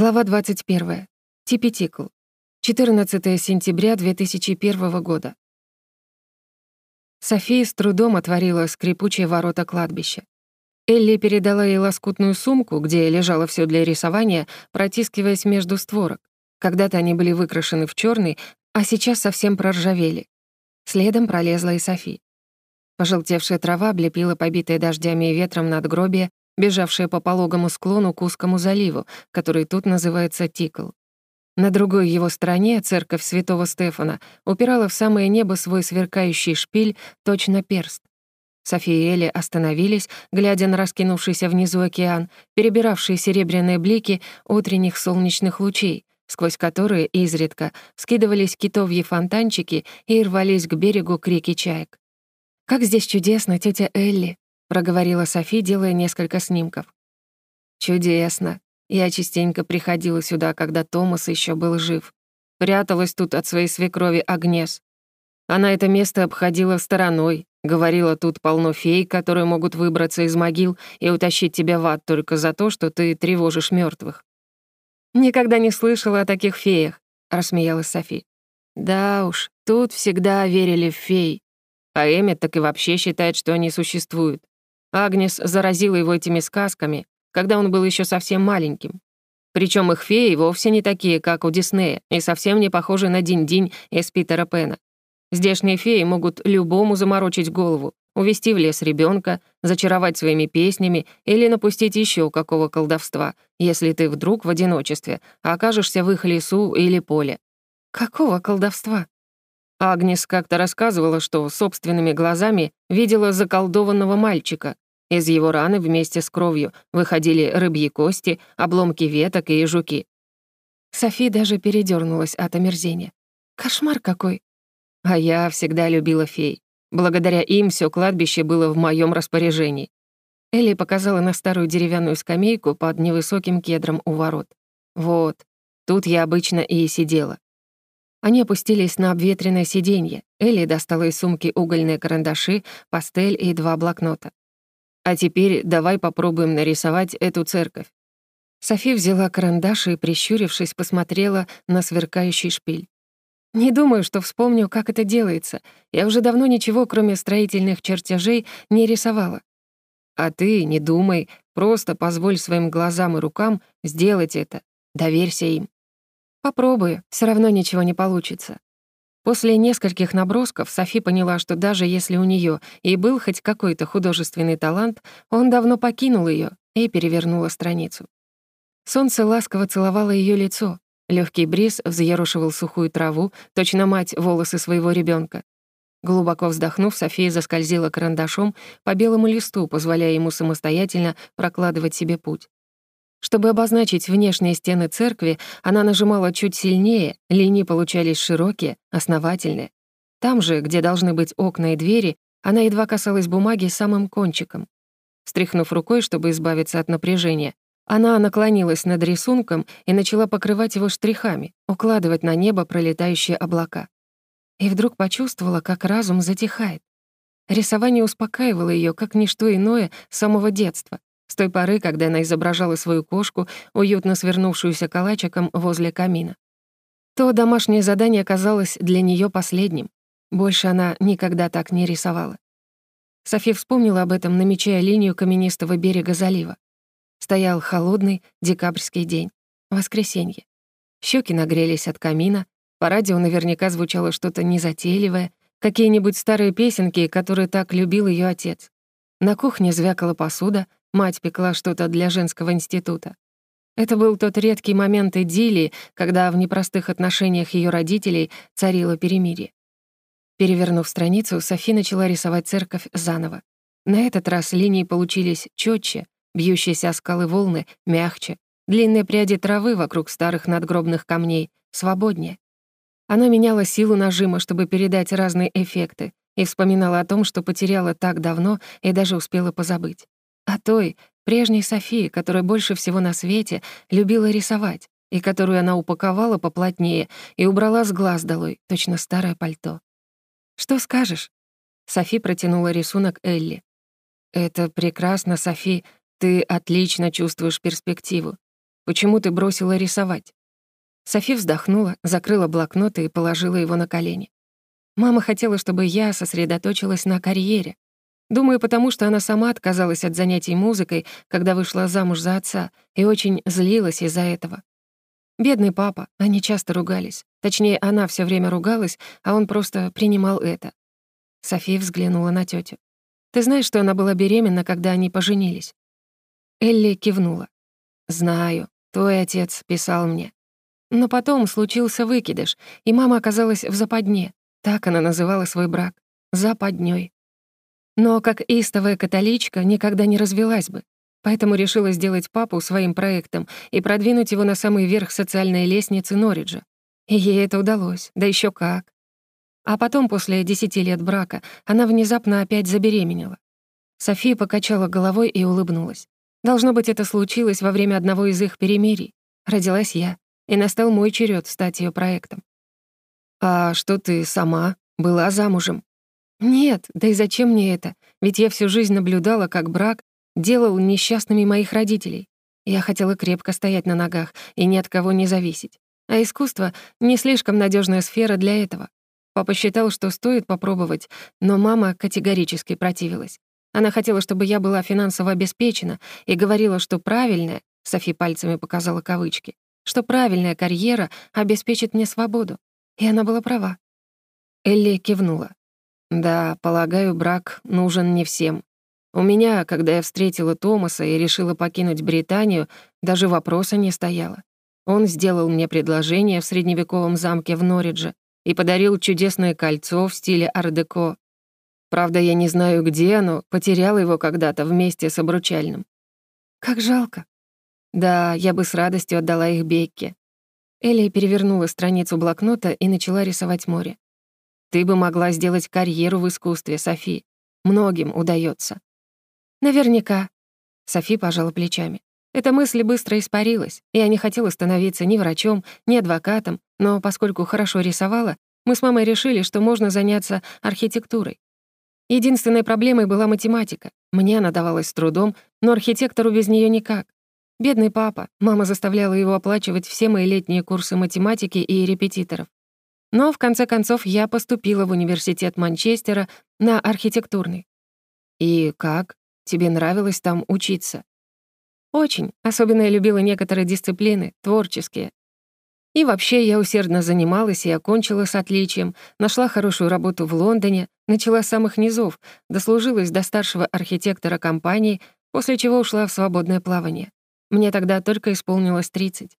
Глава 21. Типетикл. 14 сентября 2001 года. София с трудом отворила скрипучие ворота кладбища. Элли передала ей лоскутную сумку, где лежало все для рисования, протискиваясь между створок. Когда-то они были выкрашены в черный, а сейчас совсем проржавели. Следом пролезла и Софи. Пожелтевшая трава облепила побитое дождями и ветром надгробие, бежавшая по пологому склону к узкому заливу, который тут называется Тикл. На другой его стороне церковь святого Стефана упирала в самое небо свой сверкающий шпиль, точно перст. София и Элли остановились, глядя на раскинувшийся внизу океан, перебиравшие серебряные блики утренних солнечных лучей, сквозь которые изредка скидывались китовьи фонтанчики и рвались к берегу крики чаек. «Как здесь чудесно, тетя Элли!» Проговорила Софи, делая несколько снимков. «Чудесно. Я частенько приходила сюда, когда Томас еще был жив. Пряталась тут от своей свекрови Агнес. Она это место обходила стороной, говорила, тут полно фей, которые могут выбраться из могил и утащить тебя в ад только за то, что ты тревожишь мертвых. «Никогда не слышала о таких феях», — рассмеялась Софи. «Да уж, тут всегда верили в фей. А Эммет так и вообще считает, что они существуют. Агнес заразила его этими сказками, когда он был еще совсем маленьким. Причем их феи вовсе не такие, как у Диснея, и совсем не похожи на Динь-Динь из Питера Пэна. Здешние феи могут любому заморочить голову, увести в лес ребенка, зачаровать своими песнями или напустить еще какого колдовства, если ты вдруг в одиночестве окажешься в их лесу или поле. Какого колдовства? Агнес как-то рассказывала, что собственными глазами видела заколдованного мальчика. Из его раны вместе с кровью выходили рыбьи кости, обломки веток и жуки. Софи даже передернулась от омерзения. «Кошмар какой!» А я всегда любила фей. Благодаря им все кладбище было в моем распоряжении. Элли показала на старую деревянную скамейку под невысоким кедром у ворот. Вот, тут я обычно и сидела. Они опустились на обветренное сиденье. Элли достала из сумки угольные карандаши, пастель и два блокнота. «А теперь давай попробуем нарисовать эту церковь». Софи взяла карандаш и, прищурившись, посмотрела на сверкающий шпиль. «Не думаю, что вспомню, как это делается. Я уже давно ничего, кроме строительных чертежей, не рисовала». «А ты не думай, просто позволь своим глазам и рукам сделать это. Доверься им». Попробую, все равно ничего не получится. После нескольких набросков Софи поняла, что даже если у нее и был хоть какой-то художественный талант, он давно покинул ее и перевернула страницу. Солнце ласково целовало ее лицо. Легкий бриз взъерошивал сухую траву, точно мать волосы своего ребенка. Глубоко вздохнув, София заскользила карандашом по белому листу, позволяя ему самостоятельно прокладывать себе путь. Чтобы обозначить внешние стены церкви, она нажимала чуть сильнее, линии получались широкие, основательные. Там же, где должны быть окна и двери, она едва касалась бумаги самым кончиком. Стряхнув рукой, чтобы избавиться от напряжения, она наклонилась над рисунком и начала покрывать его штрихами, укладывать на небо пролетающие облака. И вдруг почувствовала, как разум затихает. Рисование успокаивало ее, как ничто иное с самого детства. С той поры, когда она изображала свою кошку, уютно свернувшуюся калачиком возле камина. То домашнее задание оказалось для нее последним. Больше она никогда так не рисовала. Софи вспомнила об этом, намечая линию каменистого берега залива. Стоял холодный декабрьский день. Воскресенье. Щеки нагрелись от камина, по радио наверняка звучало что-то незатейливое, какие-нибудь старые песенки, которые так любил ее отец. На кухне звякала посуда, Мать пекла что-то для женского института. Это был тот редкий момент идиллии, когда в непростых отношениях ее родителей царило перемирие. Перевернув страницу, Софи начала рисовать церковь заново. На этот раз линии получились четче, бьющиеся о скалы волны мягче, длинные пряди травы вокруг старых надгробных камней свободнее. Она меняла силу нажима, чтобы передать разные эффекты, и вспоминала о том, что потеряла так давно и даже успела позабыть а той, прежней Софии, которая больше всего на свете любила рисовать, и которую она упаковала поплотнее и убрала с глаз долой, точно старое пальто. «Что скажешь?» Софи протянула рисунок Элли. «Это прекрасно, Софи. Ты отлично чувствуешь перспективу. Почему ты бросила рисовать?» Софи вздохнула, закрыла блокнот и положила его на колени. Мама хотела, чтобы я сосредоточилась на карьере. Думаю, потому что она сама отказалась от занятий музыкой, когда вышла замуж за отца, и очень злилась из-за этого. Бедный папа, они часто ругались. Точнее, она все время ругалась, а он просто принимал это. София взглянула на тетю. «Ты знаешь, что она была беременна, когда они поженились?» Элли кивнула. «Знаю, твой отец писал мне. Но потом случился выкидыш, и мама оказалась в западне. Так она называла свой брак. Западнёй. Но как истовая католичка никогда не развелась бы. Поэтому решила сделать папу своим проектом и продвинуть его на самый верх социальной лестницы Норриджа. И ей это удалось, да еще как. А потом, после десяти лет брака, она внезапно опять забеременела. София покачала головой и улыбнулась. Должно быть, это случилось во время одного из их перемирий. Родилась я, и настал мой черед стать ее проектом. «А что ты сама? Была замужем?» «Нет, да и зачем мне это? Ведь я всю жизнь наблюдала, как брак делал несчастными моих родителей. Я хотела крепко стоять на ногах и ни от кого не зависеть. А искусство — не слишком надежная сфера для этого. Папа считал, что стоит попробовать, но мама категорически противилась. Она хотела, чтобы я была финансово обеспечена и говорила, что правильная, Софи пальцами показала кавычки, что правильная карьера обеспечит мне свободу. И она была права. Элли кивнула. Да, полагаю, брак нужен не всем. У меня, когда я встретила Томаса и решила покинуть Британию, даже вопроса не стояло. Он сделал мне предложение в средневековом замке в Норридже и подарил чудесное кольцо в стиле ар-деко. Правда, я не знаю, где оно, потерял его когда-то вместе с обручальным. Как жалко. Да, я бы с радостью отдала их Бекке. Элли перевернула страницу блокнота и начала рисовать море. Ты бы могла сделать карьеру в искусстве, Софи. Многим удается. Наверняка. Софи пожала плечами. Эта мысль быстро испарилась. Я не хотела становиться ни врачом, ни адвокатом, но поскольку хорошо рисовала, мы с мамой решили, что можно заняться архитектурой. Единственной проблемой была математика. Мне она давалась с трудом, но архитектору без нее никак. Бедный папа, мама заставляла его оплачивать все мои летние курсы математики и репетиторов. Но, в конце концов, я поступила в университет Манчестера на архитектурный. И как? Тебе нравилось там учиться? Очень. Особенно я любила некоторые дисциплины, творческие. И вообще я усердно занималась и окончила с отличием, нашла хорошую работу в Лондоне, начала с самых низов, дослужилась до старшего архитектора компании, после чего ушла в свободное плавание. Мне тогда только исполнилось 30.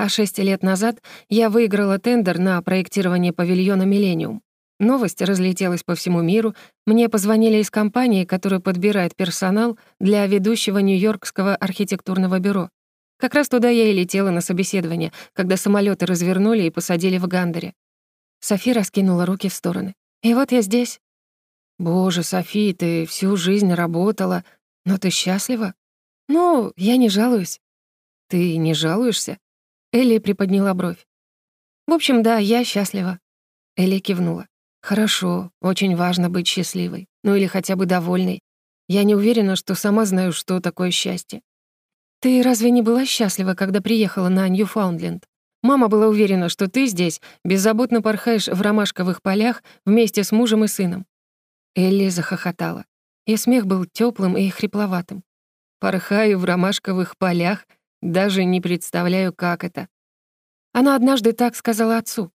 А шесть лет назад я выиграла тендер на проектирование павильона «Миллениум». Новость разлетелась по всему миру. Мне позвонили из компании, которая подбирает персонал для ведущего Нью-Йоркского архитектурного бюро. Как раз туда я и летела на собеседование, когда самолеты развернули и посадили в Гандере. Софи раскинула руки в стороны. «И вот я здесь». «Боже, Софи, ты всю жизнь работала, но ты счастлива?» «Ну, я не жалуюсь». «Ты не жалуешься?» Элли приподняла бровь. «В общем, да, я счастлива». Элли кивнула. «Хорошо, очень важно быть счастливой, ну или хотя бы довольной. Я не уверена, что сама знаю, что такое счастье». «Ты разве не была счастлива, когда приехала на Ньюфаундленд? Мама была уверена, что ты здесь беззаботно порхаешь в ромашковых полях вместе с мужем и сыном». Элли захохотала. И смех был теплым и хрипловатым. «Порхаю в ромашковых полях даже не представляю, как это. Она однажды так сказала отцу.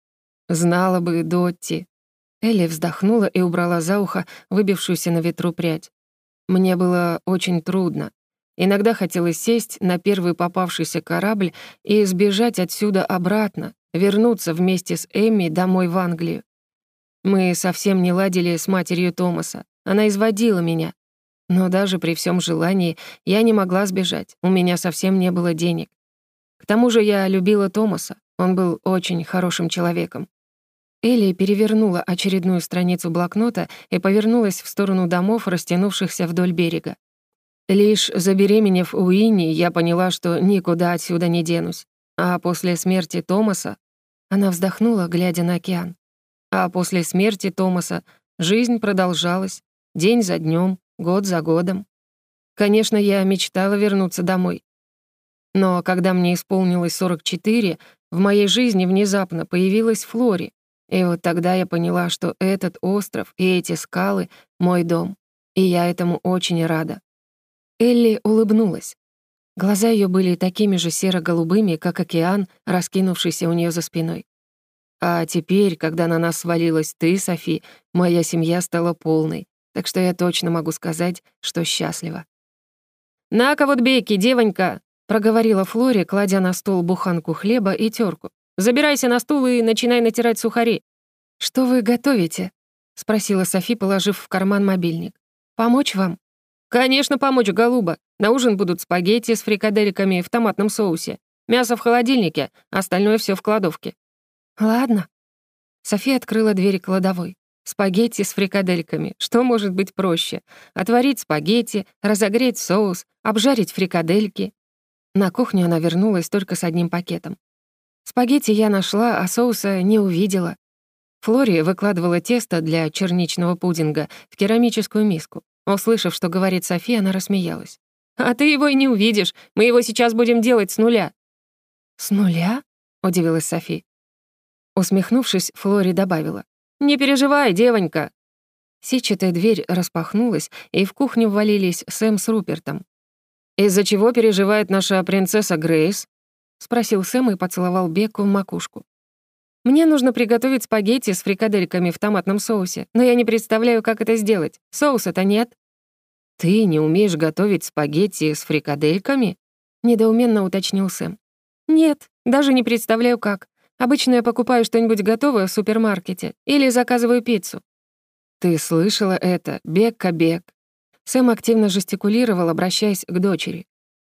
Знала бы Дотти. Элли вздохнула и убрала за ухо выбившуюся на ветру прядь. Мне было очень трудно. Иногда хотелось сесть на первый попавшийся корабль и сбежать отсюда обратно, вернуться вместе с Эмми домой в Англию. Мы совсем не ладили с матерью Томаса. Она изводила меня, но даже при всем желании я не могла сбежать, у меня совсем не было денег. К тому же я любила Томаса, он был очень хорошим человеком. Элли перевернула очередную страницу блокнота и повернулась в сторону домов, растянувшихся вдоль берега. Лишь забеременев у Инни, я поняла, что никуда отсюда не денусь. А после смерти Томаса... Она вздохнула, глядя на океан. А после смерти Томаса жизнь продолжалась, день за днем, год за годом. Конечно, я мечтала вернуться домой. Но когда мне исполнилось 44, в моей жизни внезапно появилась Флори. И вот тогда я поняла, что этот остров и эти скалы — мой дом. И я этому очень рада. Элли улыбнулась. Глаза ее были такими же серо-голубыми, как океан, раскинувшийся у нее за спиной. А теперь, когда на нас свалилась ты, Софи, моя семья стала полной, так что я точно могу сказать, что счастлива. «На-ка вот бейки, девонька!» — проговорила Флори, кладя на стол буханку хлеба и терку. «Забирайся на стул и начинай натирать сухари». «Что вы готовите?» — спросила Софи, положив в карман мобильник. «Помочь вам?» «Конечно, помочь, голуба. На ужин будут спагетти с фрикадельками в томатном соусе. Мясо в холодильнике, остальное все в кладовке. «Ладно». София открыла дверь кладовой. Спагетти с фрикадельками. Что может быть проще? Отварить спагетти, разогреть соус, обжарить фрикадельки. На кухню она вернулась только с одним пакетом. Спагетти я нашла, а соуса не увидела. Флори выкладывала тесто для черничного пудинга в керамическую миску. Услышав, что говорит София, она рассмеялась. «А ты его и не увидишь. Мы его сейчас будем делать с нуля». «С нуля?» — удивилась Софи. Усмехнувшись, Флори добавила. «Не переживай, девонька!» Сетчатая дверь распахнулась, и в кухню ввалились Сэм с Рупертом. «Из-за чего переживает наша принцесса Грейс?» — спросил Сэм и поцеловал Бекку в макушку. «Мне нужно приготовить спагетти с фрикадельками в томатном соусе, но я не представляю, как это сделать. Соуса-то нет». «Ты не умеешь готовить спагетти с фрикадельками?» — недоуменно уточнил Сэм. «Нет, даже не представляю, как. Обычно я покупаю что-нибудь готовое в супермаркете или заказываю пиццу». «Ты слышала это, Бекка-Бек?» Сэм активно жестикулировал, обращаясь к дочери.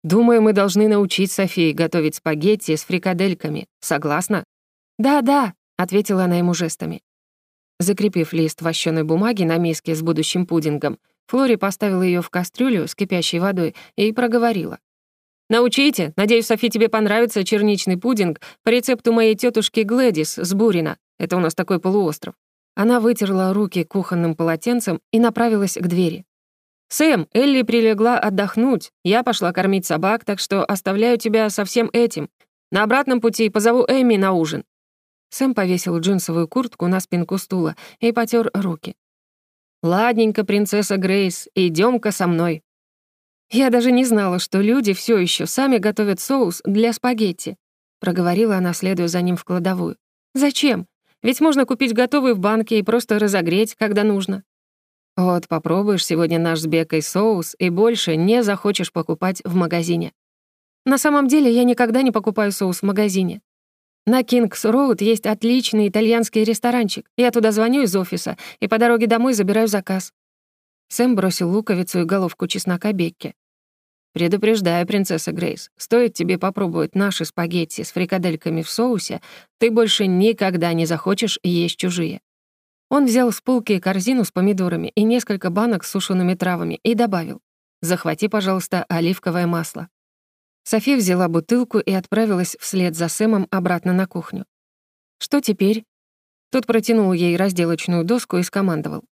«Думаю, мы должны научить Софии готовить спагетти с фрикадельками. Согласна?» «Да-да», — ответила она ему жестами. Закрепив лист вощеной бумаги на миске с будущим пудингом, Флори поставила ее в кастрюлю с кипящей водой и проговорила. Научите. Надеюсь, Софи, тебе понравится черничный пудинг по рецепту моей тетушки Глэдис с Бурина. Это у нас такой полуостров». Она вытерла руки кухонным полотенцем и направилась к двери. «Сэм, Элли прилегла отдохнуть. Я пошла кормить собак, так что оставляю тебя со всем этим. На обратном пути позову Эми на ужин». Сэм повесил джинсовую куртку на спинку стула и потер руки. «Ладненько, принцесса Грейс, идем ка со мной». «Я даже не знала, что люди все еще сами готовят соус для спагетти», проговорила она, следуя за ним в кладовую. «Зачем? Ведь можно купить готовый в банке и просто разогреть, когда нужно». «Вот попробуешь сегодня наш с Бекой соус и больше не захочешь покупать в магазине». «На самом деле я никогда не покупаю соус в магазине. На Кингс-Роуд есть отличный итальянский ресторанчик. Я туда звоню из офиса и по дороге домой забираю заказ. Сэм бросил луковицу и головку чеснока Бекке. «Предупреждаю, принцесса Грейс, стоит тебе попробовать наши спагетти с фрикадельками в соусе, ты больше никогда не захочешь есть чужие». Он взял с полки корзину с помидорами и несколько банок с сушеными травами и добавил «Захвати, пожалуйста, оливковое масло». София взяла бутылку и отправилась вслед за Сэмом обратно на кухню. «Что теперь?» Тот протянул ей разделочную доску и скомандовал.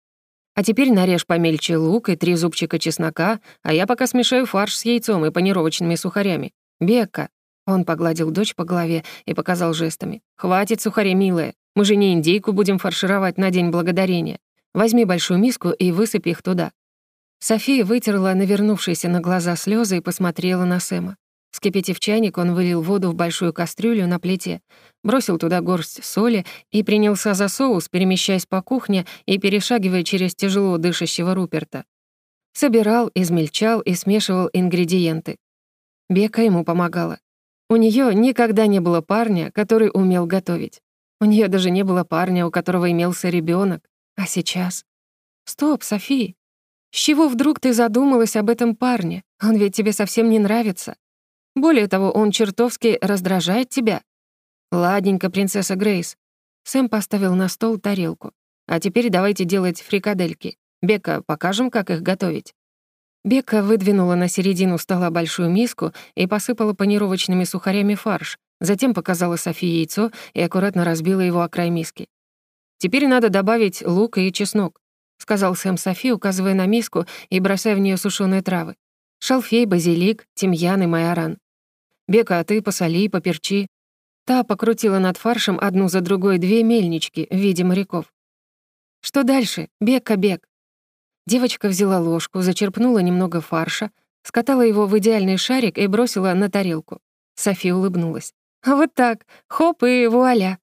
А теперь нарежь помельче лук и три зубчика чеснока, а я пока смешаю фарш с яйцом и панировочными сухарями. Бекка». Он погладил дочь по голове и показал жестами. «Хватит сухарей, милая. Мы же не индейку будем фаршировать на День Благодарения. Возьми большую миску и высыпь их туда». София вытерла навернувшиеся на глаза слезы и посмотрела на Сэма. Вскипятив чайник, он вылил воду в большую кастрюлю на плите, бросил туда горсть соли и принялся за соус, перемещаясь по кухне и перешагивая через тяжело дышащего Руперта. Собирал, измельчал и смешивал ингредиенты. Бека ему помогала. У нее никогда не было парня, который умел готовить. У нее даже не было парня, у которого имелся ребенок. А сейчас? Стоп, Софи. С чего вдруг ты задумалась об этом парне? Он ведь тебе совсем не нравится. Более того, он чертовски раздражает тебя. Ладненько, принцесса Грейс. Сэм поставил на стол тарелку. А теперь давайте делать фрикадельки. Бека, покажем, как их готовить. Бека выдвинула на середину стола большую миску и посыпала панировочными сухарями фарш, затем показала Софии яйцо и аккуратно разбила его о край миски. «Теперь надо добавить лук и чеснок», — сказал Сэм Софи, указывая на миску и бросая в нее сушеные травы. Шалфей, базилик, тимьян и майоран. Бека, а ты посоли, поперчи». Та покрутила над фаршем одну за другой две мельнички в виде моряков. «Что дальше? Бека, бег!» Девочка взяла ложку, зачерпнула немного фарша, скатала его в идеальный шарик и бросила на тарелку. Софи улыбнулась. «А вот так, хоп и вуаля!»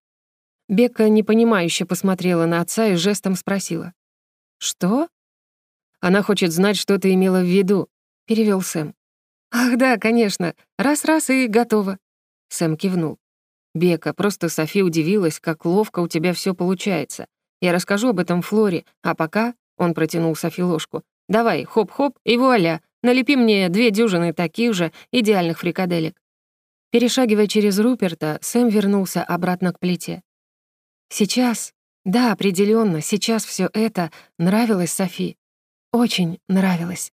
Бека непонимающе посмотрела на отца и жестом спросила. «Что?» «Она хочет знать, что ты имела в виду», — перевел Сэм. «Ах да, конечно. Раз-раз и готово». Сэм кивнул. «Бека, просто Софи удивилась, как ловко у тебя все получается. Я расскажу об этом Флоре, а пока...» — он протянул Софи ложку. «Давай, хоп-хоп и вуаля, налепи мне две дюжины таких же идеальных фрикаделек». Перешагивая через Руперта, Сэм вернулся обратно к плите. Сейчас, да, определенно, сейчас все это нравилось Софи. Очень нравилось.